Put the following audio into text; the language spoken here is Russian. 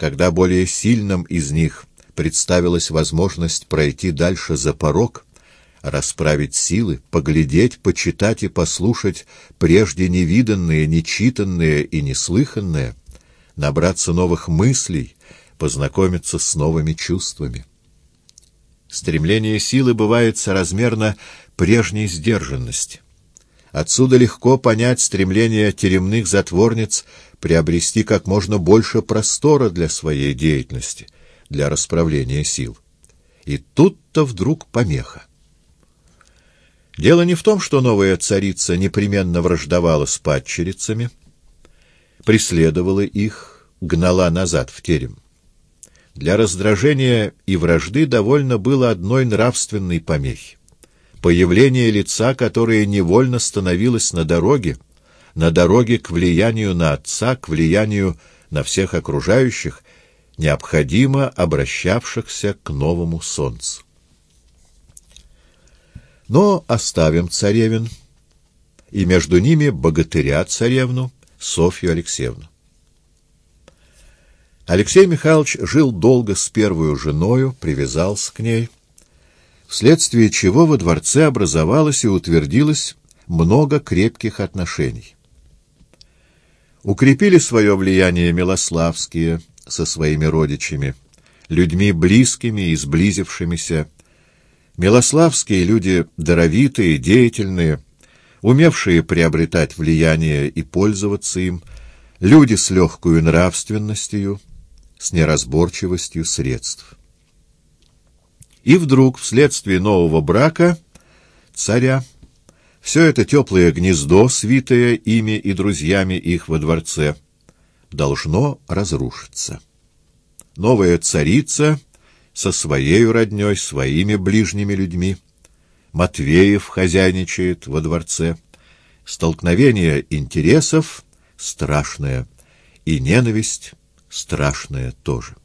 когда более сильным из них представилась возможность пройти дальше за порог, расправить силы, поглядеть, почитать и послушать прежде невиданное, нечитанное и неслыханное, набраться новых мыслей, познакомиться с новыми чувствами. Стремление силы бывает соразмерно прежней сдержанности. Отсюда легко понять стремление теремных затворниц приобрести как можно больше простора для своей деятельности, для расправления сил. И тут-то вдруг помеха. Дело не в том, что новая царица непременно враждовала с падчерицами, преследовала их, гнала назад в терем. Для раздражения и вражды довольно было одной нравственной помехи. Появление лица, которое невольно становилось на дороге, на дороге к влиянию на отца, к влиянию на всех окружающих, необходимо обращавшихся к новому солнцу. Но оставим царевин, и между ними богатыря-царевну Софью Алексеевну. Алексей Михайлович жил долго с первую женою, привязался к ней, вследствие чего во дворце образовалось и утвердилось много крепких отношений. Укрепили свое влияние Милославские со своими родичами, людьми близкими и сблизившимися. Милославские люди даровитые, деятельные, умевшие приобретать влияние и пользоваться им, люди с легкою нравственностью, с неразборчивостью средств. И вдруг, вследствие нового брака царя, все это теплое гнездо, свитое ими и друзьями их во дворце, должно разрушиться. Новая царица со своей родней, своими ближними людьми, Матвеев хозяйничает во дворце, столкновение интересов страшное, и ненависть страшное тоже.